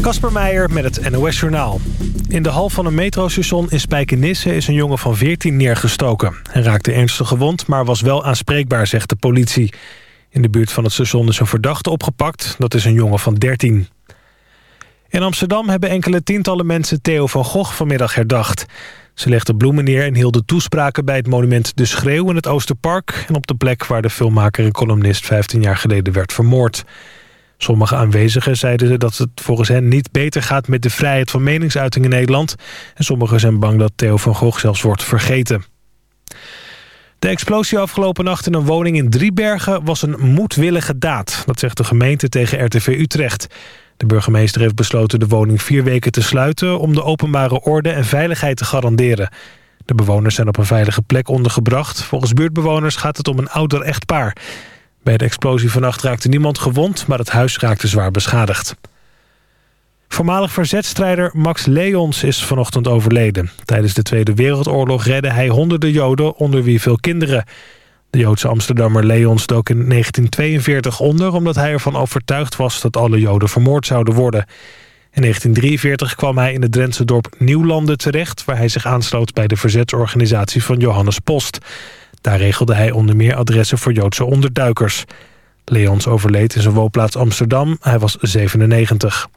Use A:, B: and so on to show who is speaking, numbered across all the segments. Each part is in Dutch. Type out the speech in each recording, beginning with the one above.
A: Kasper Meijer met het NOS Journaal. In de hal van een metrostation in Spijkenisse is een jongen van 14 neergestoken. Hij raakte ernstig gewond, maar was wel aanspreekbaar, zegt de politie. In de buurt van het station is een verdachte opgepakt. Dat is een jongen van 13. In Amsterdam hebben enkele tientallen mensen Theo van Gogh vanmiddag herdacht. Ze legden bloemen neer en hielden toespraken bij het monument De Schreeuw in het Oosterpark... en op de plek waar de filmmaker en columnist 15 jaar geleden werd vermoord. Sommige aanwezigen zeiden dat het volgens hen niet beter gaat met de vrijheid van meningsuiting in Nederland. En sommigen zijn bang dat Theo van Gogh zelfs wordt vergeten. De explosie afgelopen nacht in een woning in Driebergen was een moedwillige daad. Dat zegt de gemeente tegen RTV Utrecht. De burgemeester heeft besloten de woning vier weken te sluiten... om de openbare orde en veiligheid te garanderen. De bewoners zijn op een veilige plek ondergebracht. Volgens buurtbewoners gaat het om een ouder echtpaar. Bij de explosie vannacht raakte niemand gewond... maar het huis raakte zwaar beschadigd. Voormalig verzetstrijder Max Leons is vanochtend overleden. Tijdens de Tweede Wereldoorlog redde hij honderden Joden, onder wie veel kinderen. De Joodse Amsterdammer Leons dook in 1942 onder... omdat hij ervan overtuigd was dat alle Joden vermoord zouden worden. In 1943 kwam hij in het Drentse dorp Nieuwlanden terecht... waar hij zich aansloot bij de verzetsorganisatie van Johannes Post. Daar regelde hij onder meer adressen voor Joodse onderduikers. Leons overleed in zijn woonplaats Amsterdam. Hij was 97.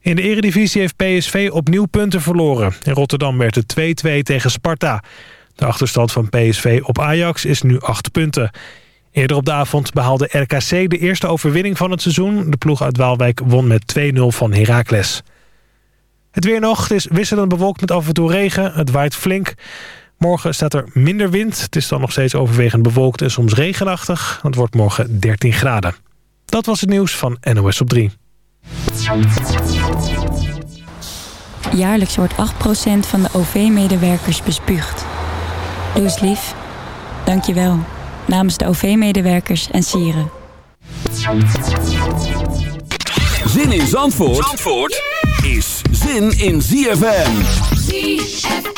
A: In de eredivisie heeft PSV opnieuw punten verloren. In Rotterdam werd het 2-2 tegen Sparta. De achterstand van PSV op Ajax is nu 8 punten. Eerder op de avond behaalde RKC de eerste overwinning van het seizoen. De ploeg uit Waalwijk won met 2-0 van Heracles. Het weer nog. Is wisselend bewolkt met af en toe regen. Het waait flink. Morgen staat er minder wind. Het is dan nog steeds overwegend bewolkt en soms regenachtig. Het wordt morgen 13 graden. Dat was het nieuws van NOS op 3.
B: Jaarlijks wordt 8% van de OV-medewerkers bespuugd. Doe eens lief. Dank je wel. Namens de OV-medewerkers en sieren.
C: Zin in Zandvoort, Zandvoort is zin in ZFM.
D: ZFM.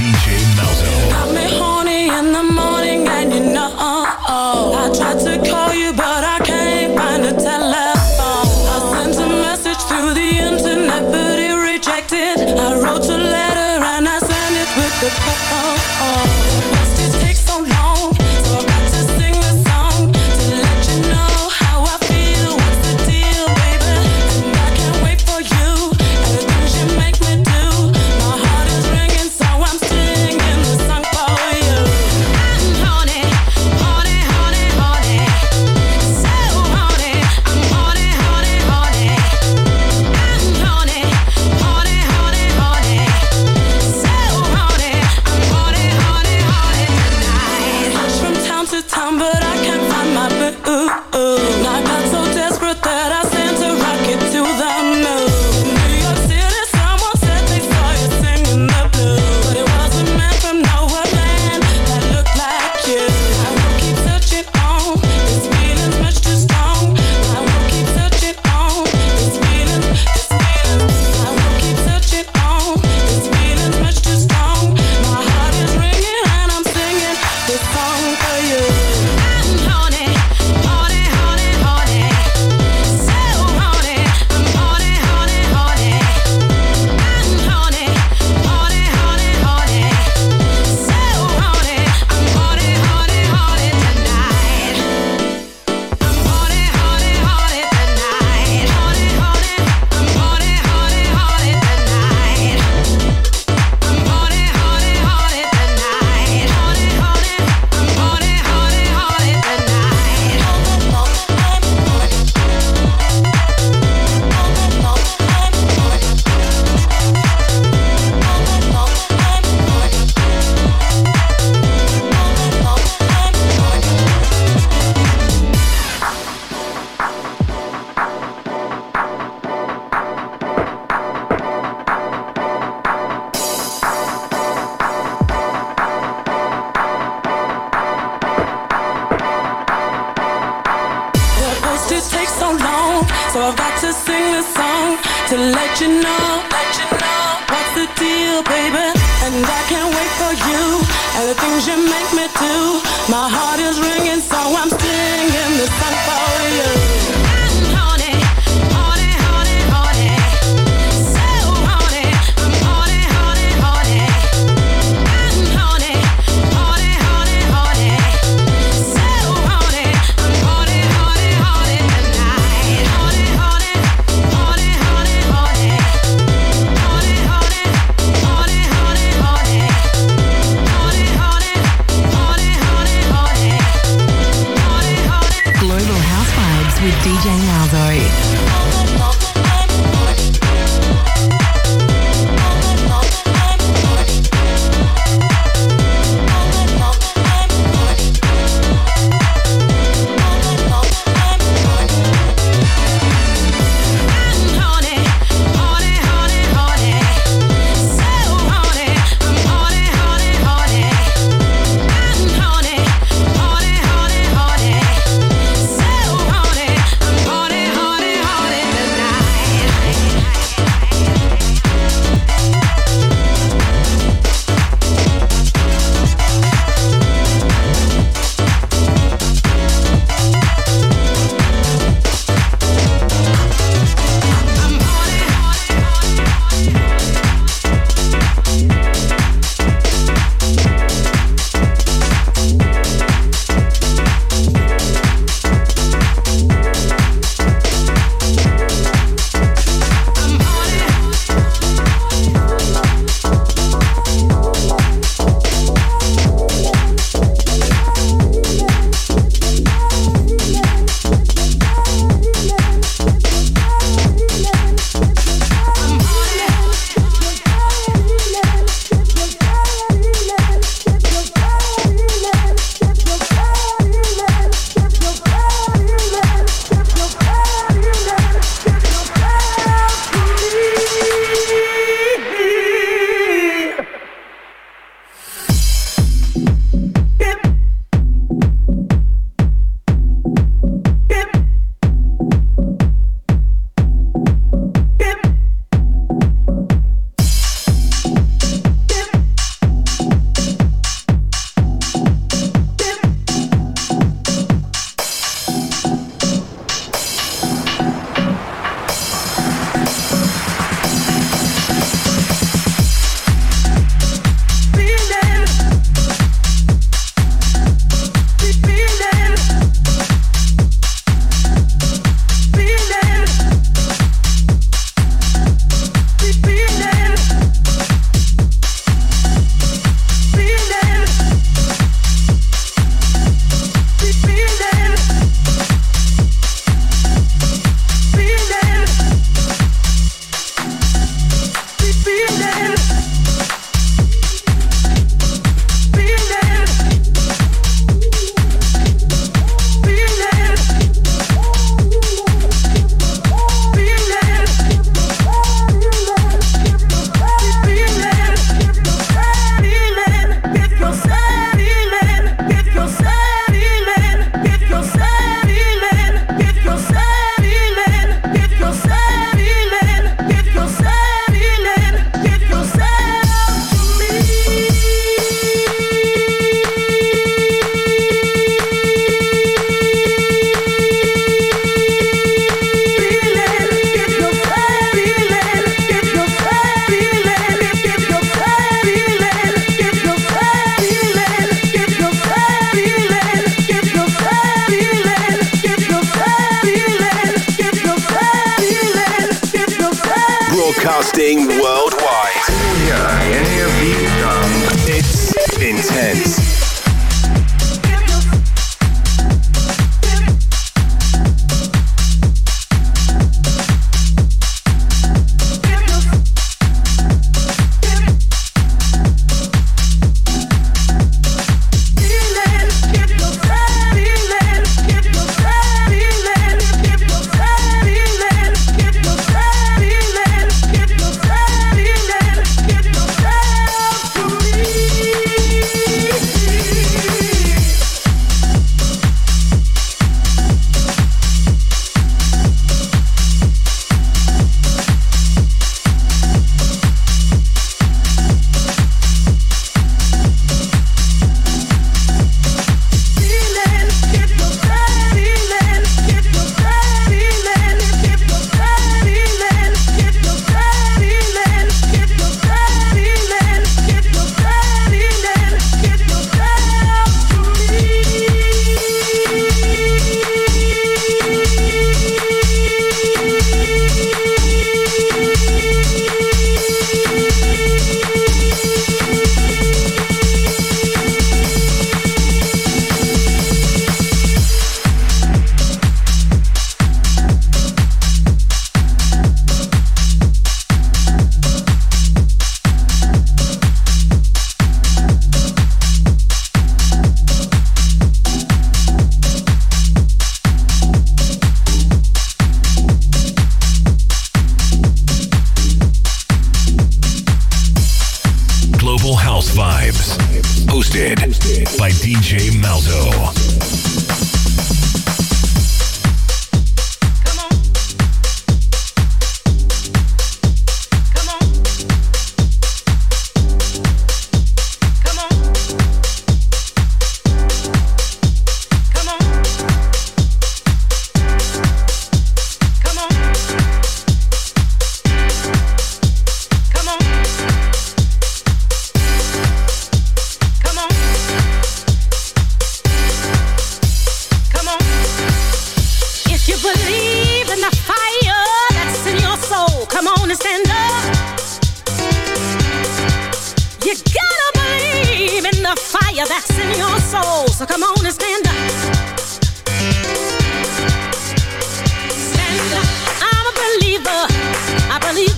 E: DJ Malzo.
F: I'm horny in the morning.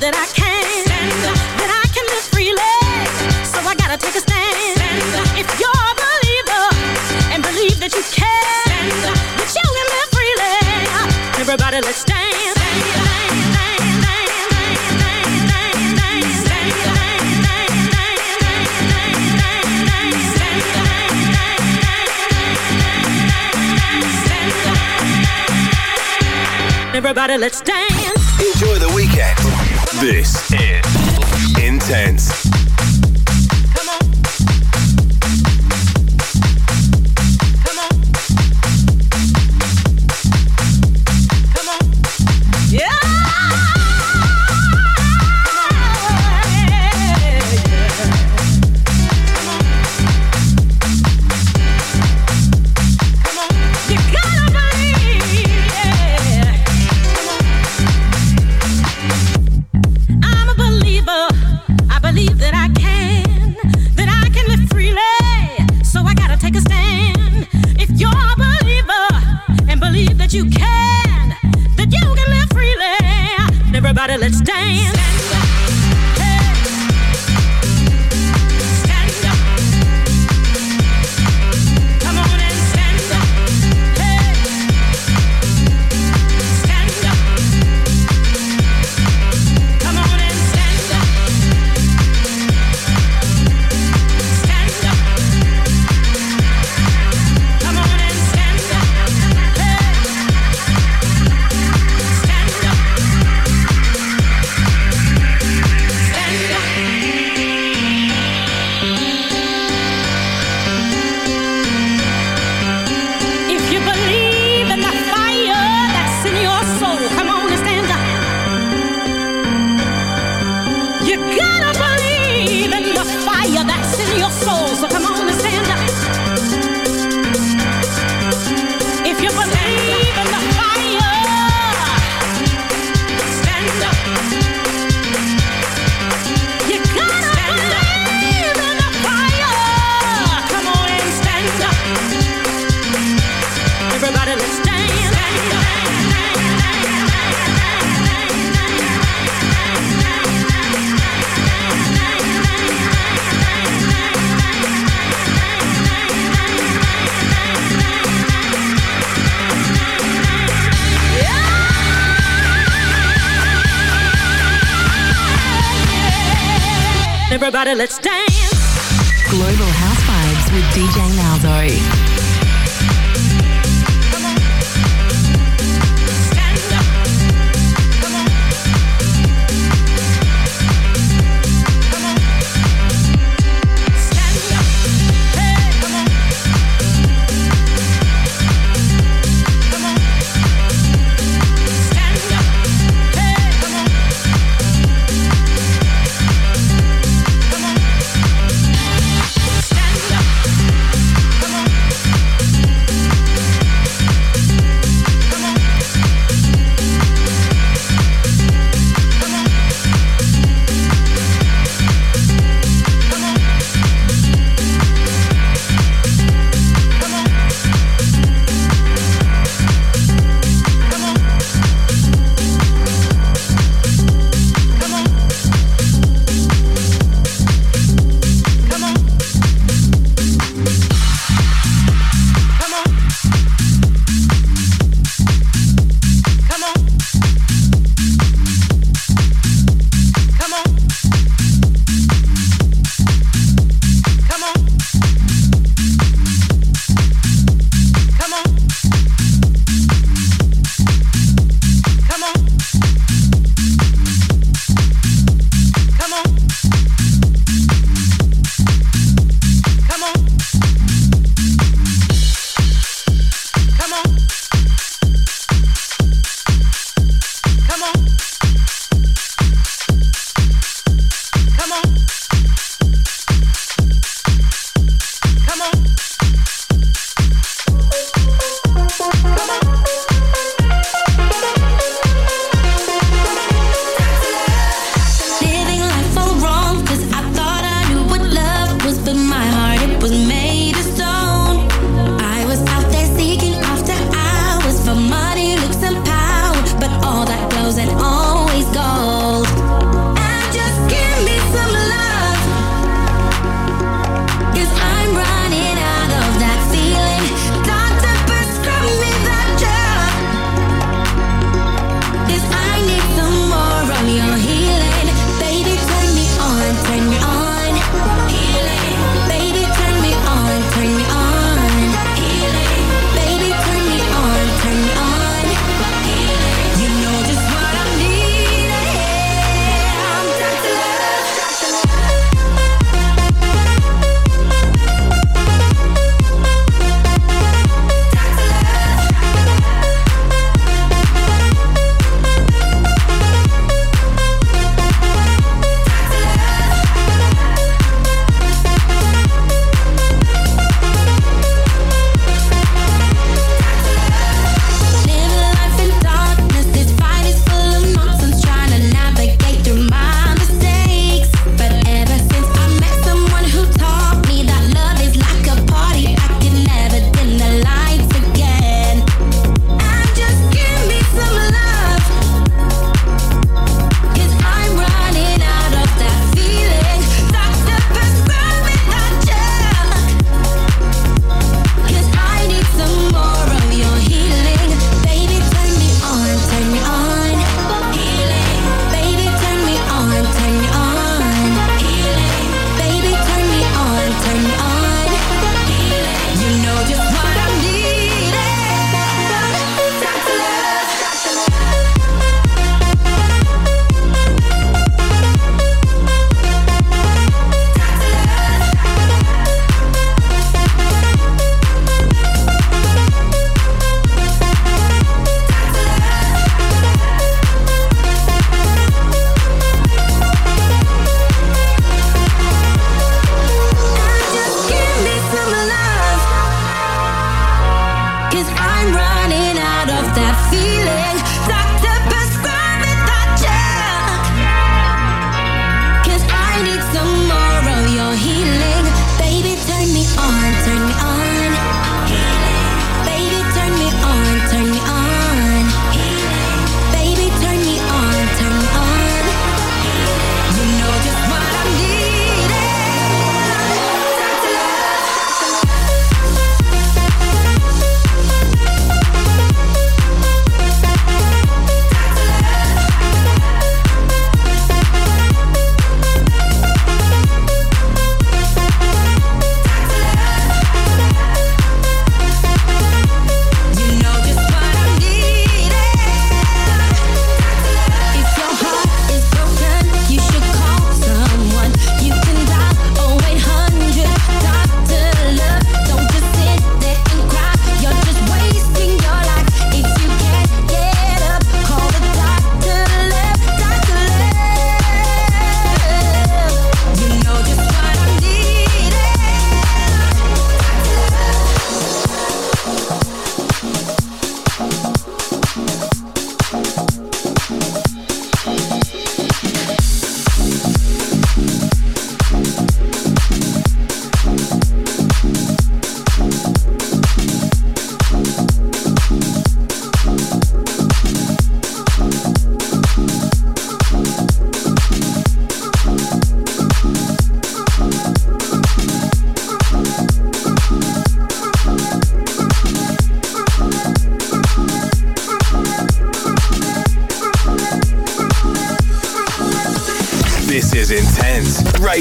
F: that I can, that I can live freely. So I gotta take a stand. If you're a believer and believe that you care, freely, everybody let's. Everybody, let's dance.
G: Enjoy the weekend this is Intense.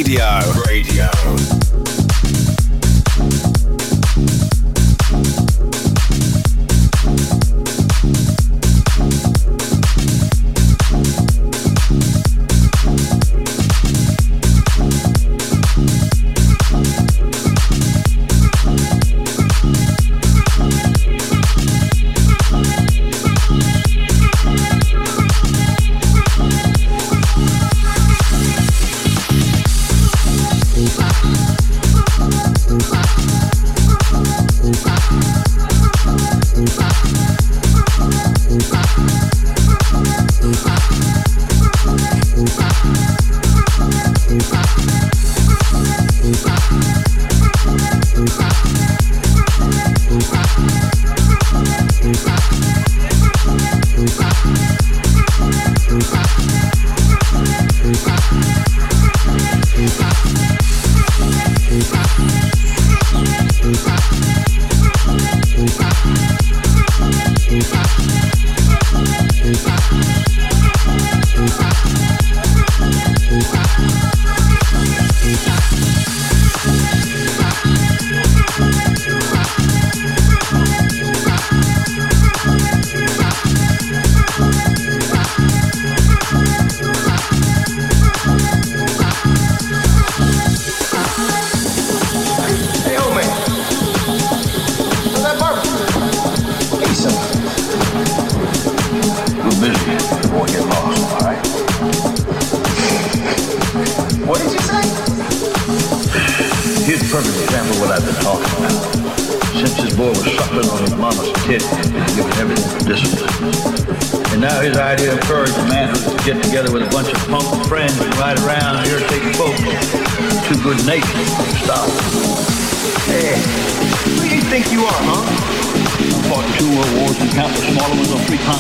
H: Radio.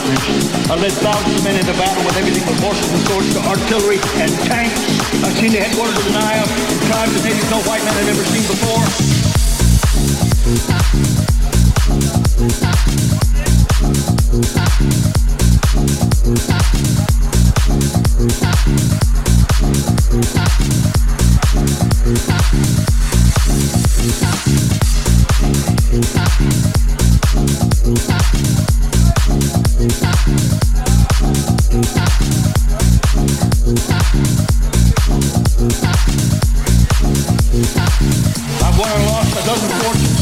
I: I led thousands of men into battle with everything from horses and swords to artillery and tanks. I've seen the headquarters of the Nile, tribes of natives no white man had ever seen before. I've won and lost a dozen fortunes.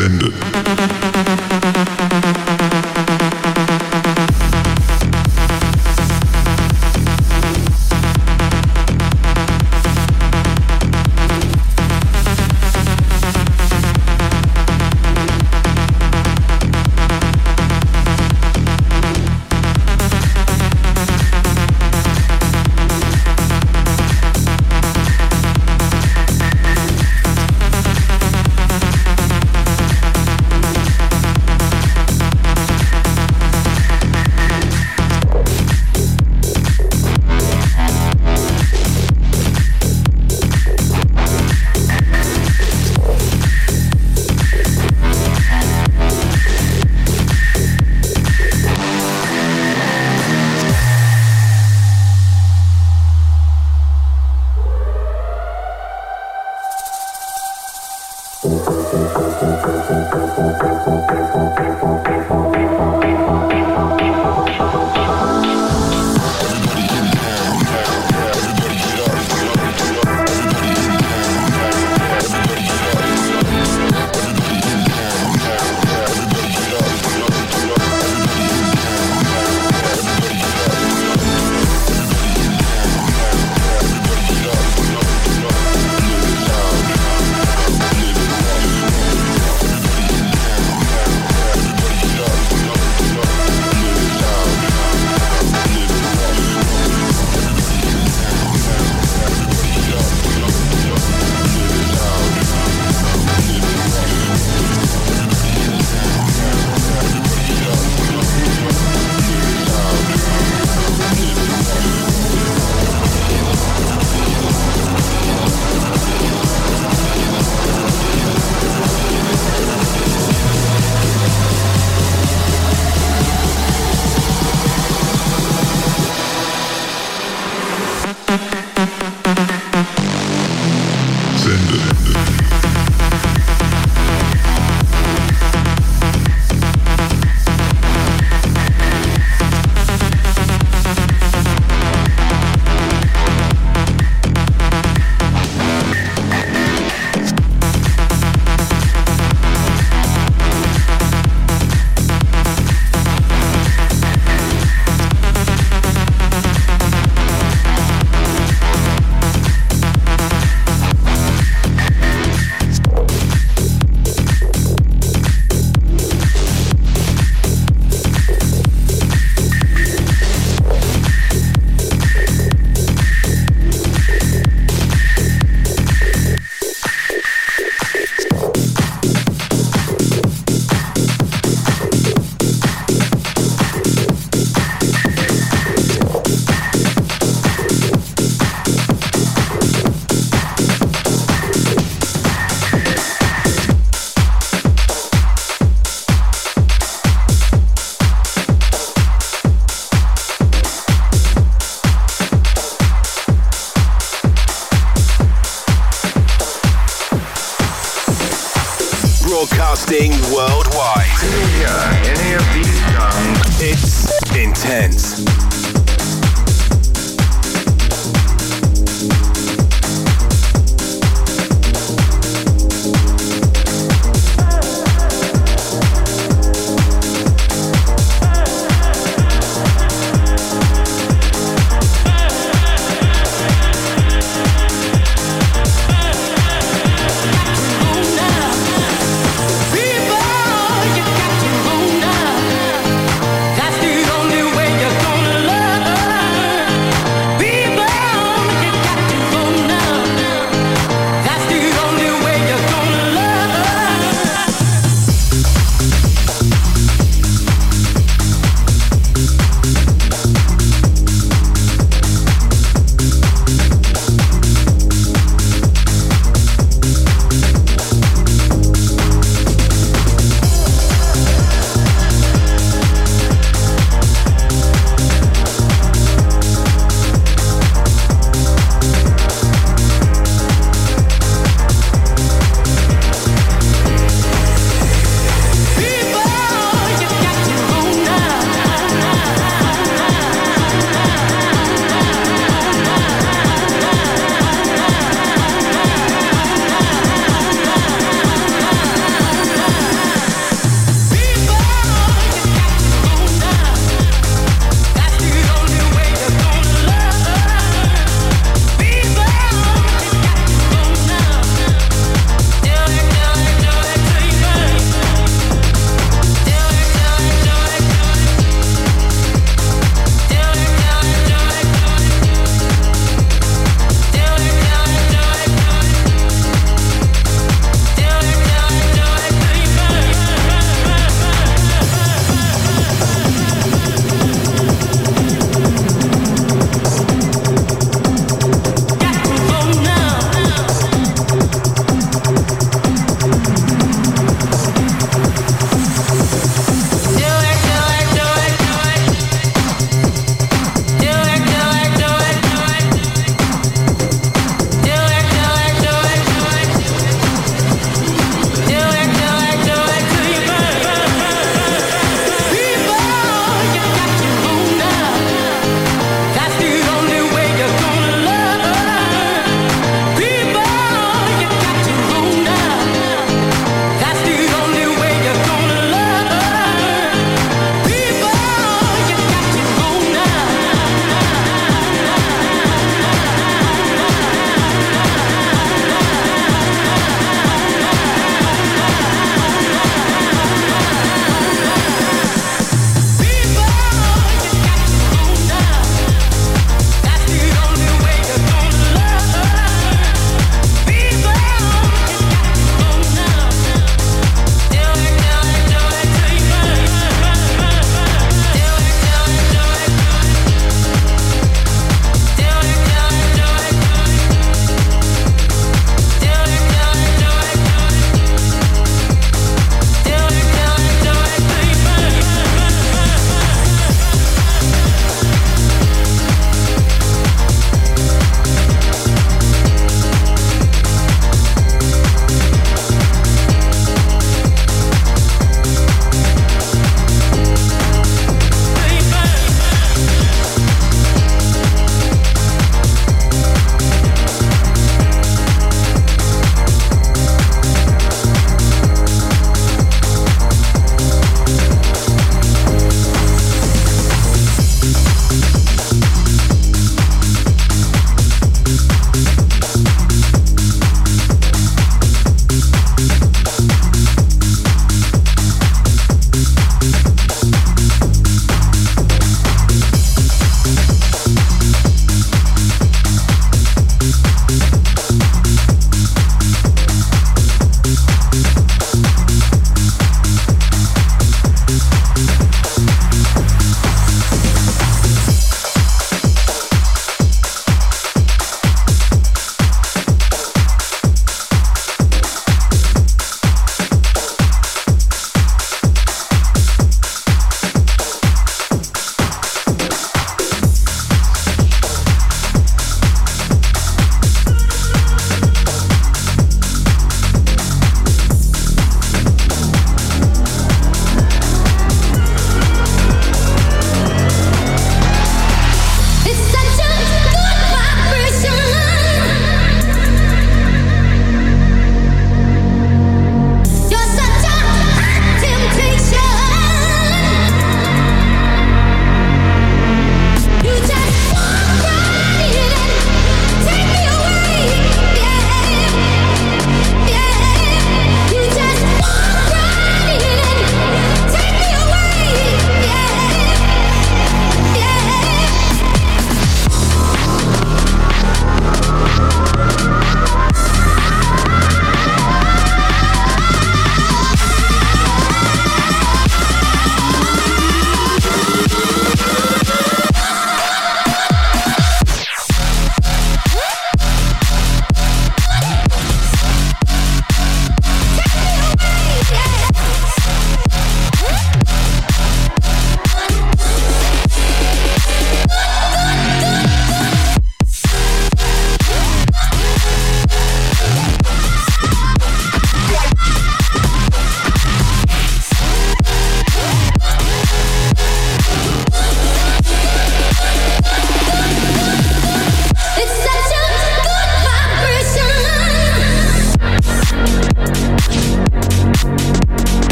J: Ende.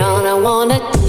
J: all I wanted.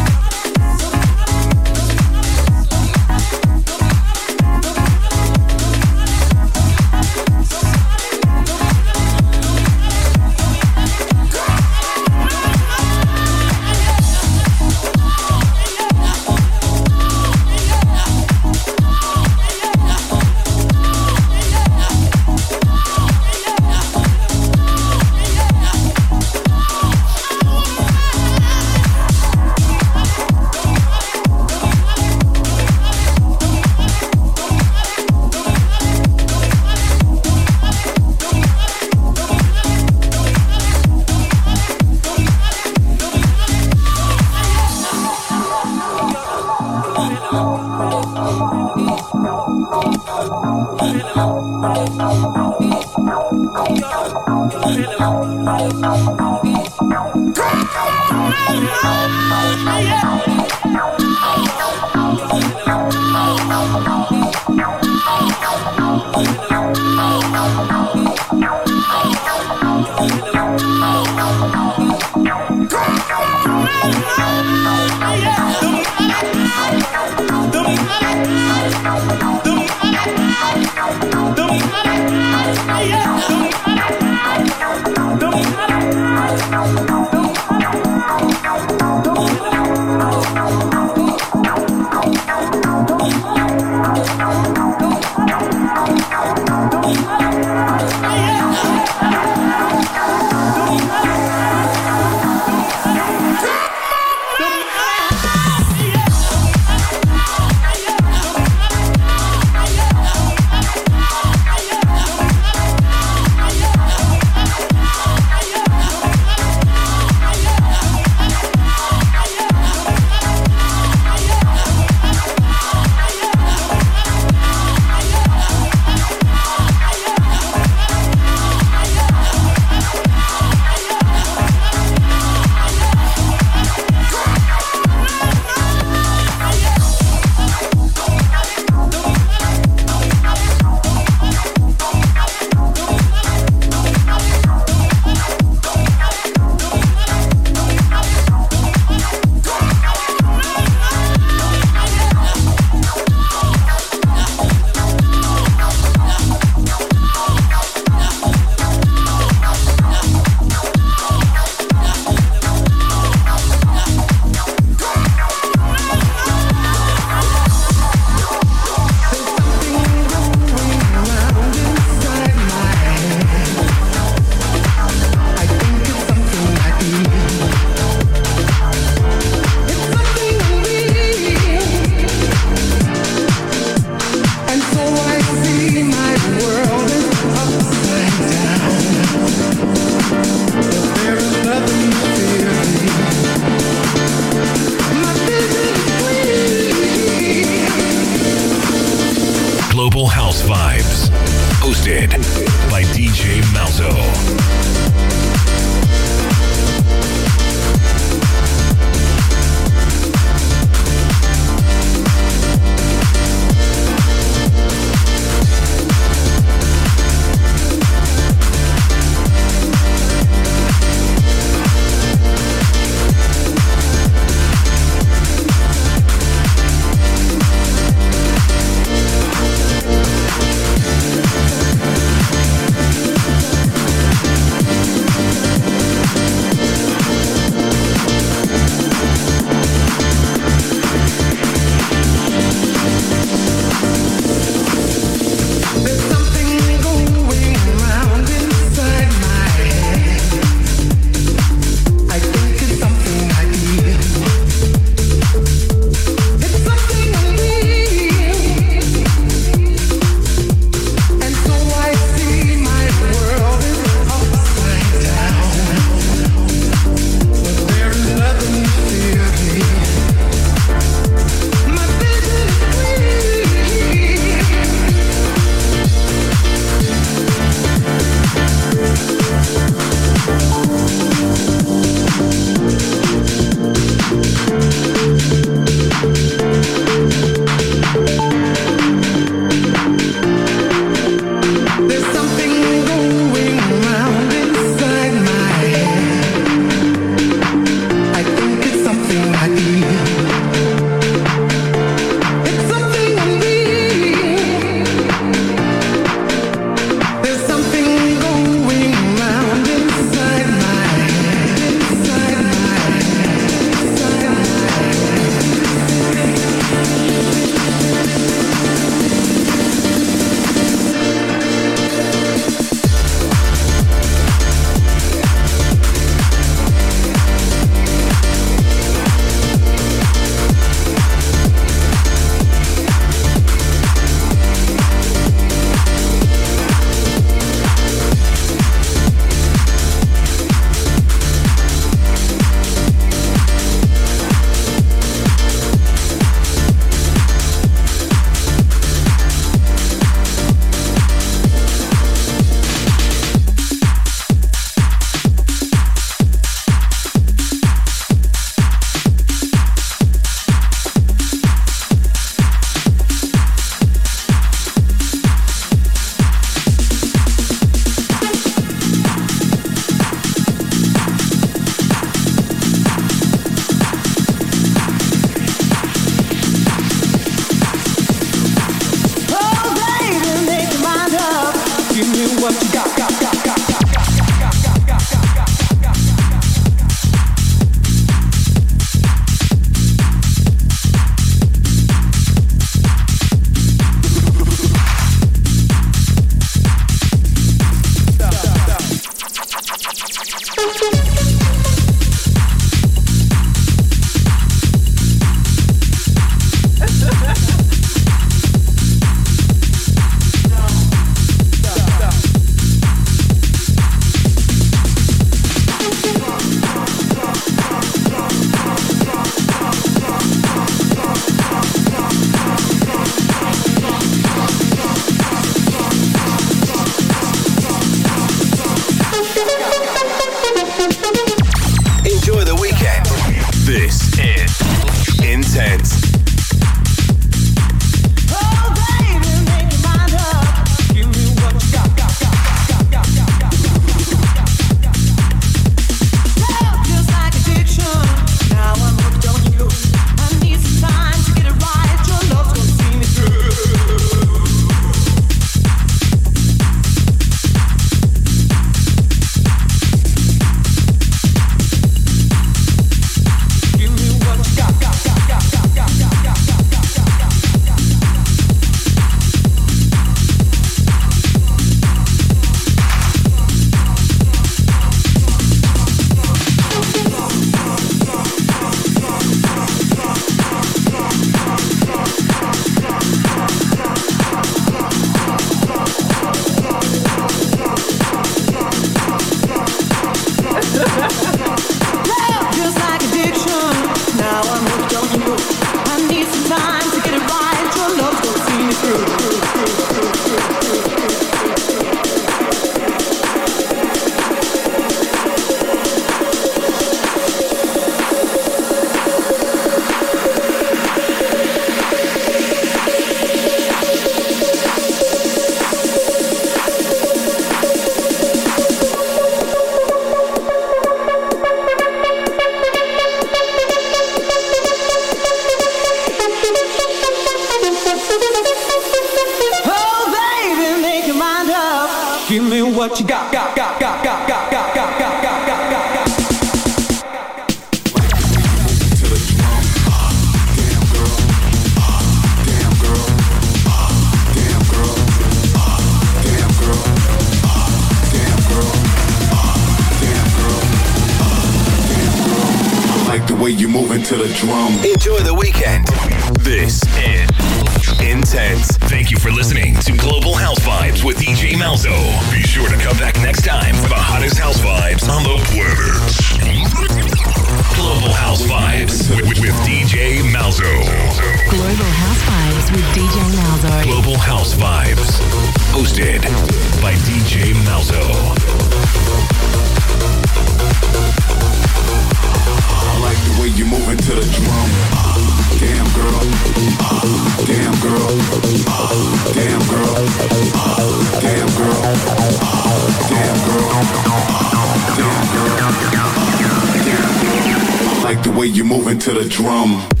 J: The
K: drum.